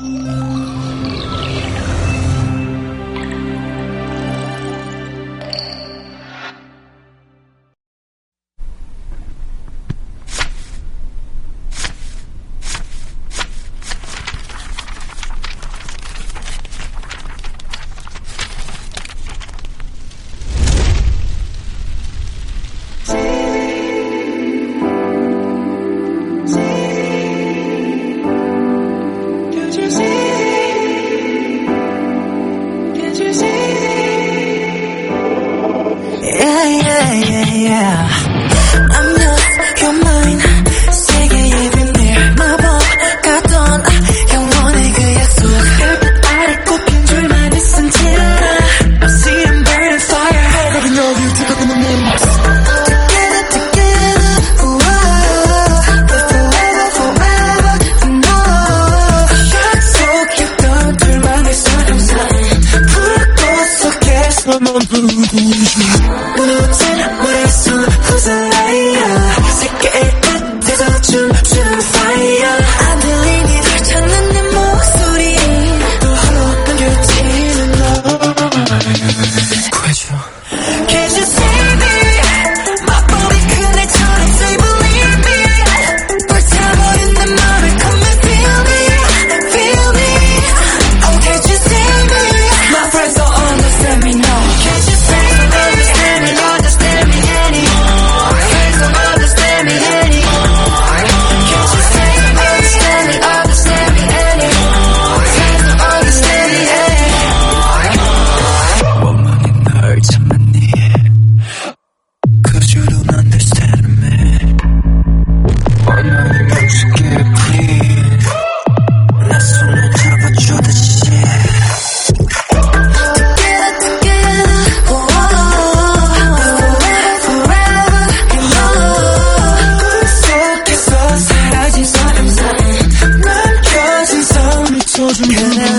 うん。I'm not your mind, 세계의 밴드에 마법 가던, 경원의 가야소 흑백 아랫국 인줄만 부르고 싶어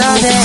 about it.